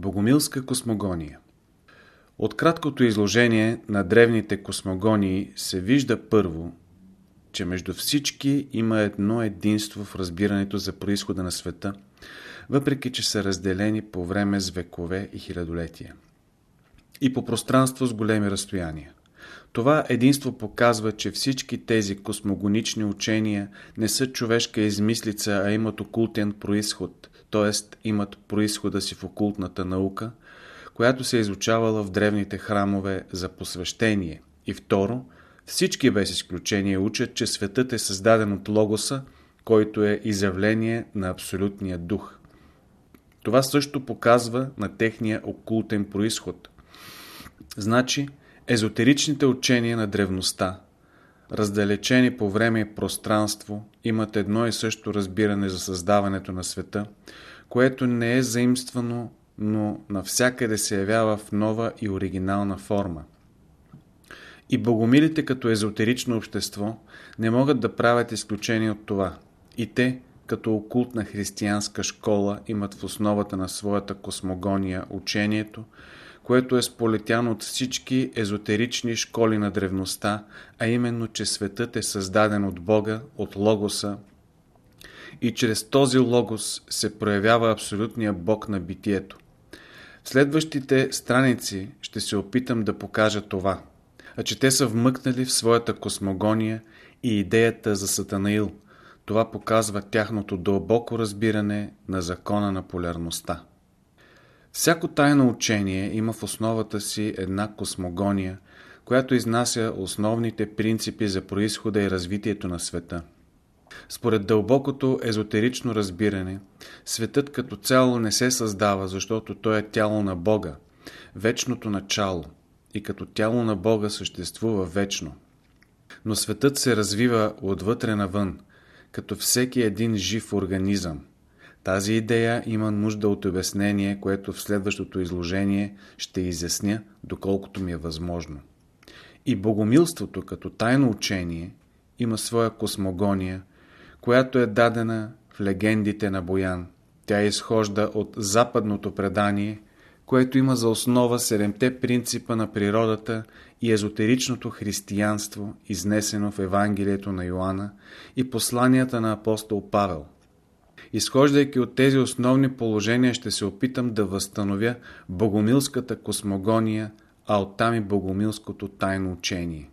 Богомилска космогония От краткото изложение на древните космогонии се вижда първо, че между всички има едно единство в разбирането за происхода на света, въпреки че са разделени по време с векове и хилядолетия. И по пространство с големи разстояния. Това единство показва, че всички тези космогонични учения не са човешка измислица, а имат окултен происход, т.е. имат происхода си в окултната наука, която се е изучавала в древните храмове за посвещение. И второ, всички без изключение учат, че светът е създаден от Логоса, който е изявление на Абсолютния дух. Това също показва на техния окултен происход. Значи, езотеричните учения на древността, раздалечени по време и пространство, имат едно и също разбиране за създаването на света, което не е заимствано, но навсякъде се явява в нова и оригинална форма. И богомилите като езотерично общество не могат да правят изключение от това. И те, като окултна християнска школа, имат в основата на своята космогония учението, което е сполетяно от всички езотерични школи на древността, а именно, че светът е създаден от Бога, от Логоса, и чрез този Логос се проявява абсолютния Бог на битието. В следващите страници ще се опитам да покажа това, а че те са вмъкнали в своята космогония и идеята за Сатанаил. Това показва тяхното дълбоко разбиране на закона на полярността. Всяко тайно учение има в основата си една космогония, която изнася основните принципи за происхода и развитието на света. Според дълбокото езотерично разбиране, светът като цяло не се създава, защото той е тяло на Бога, вечното начало, и като тяло на Бога съществува вечно. Но светът се развива отвътре навън, като всеки един жив организъм. Тази идея има нужда от обяснение, което в следващото изложение ще изясня, доколкото ми е възможно. И богомилството като тайно учение има своя космогония, която е дадена в легендите на Боян. Тя изхожда от западното предание, което има за основа седемте принципа на природата и езотеричното християнство, изнесено в Евангелието на Йоанна и посланията на апостол Павел. Изхождайки от тези основни положения, ще се опитам да възстановя богомилската космогония, а оттам и богомилското тайно учение.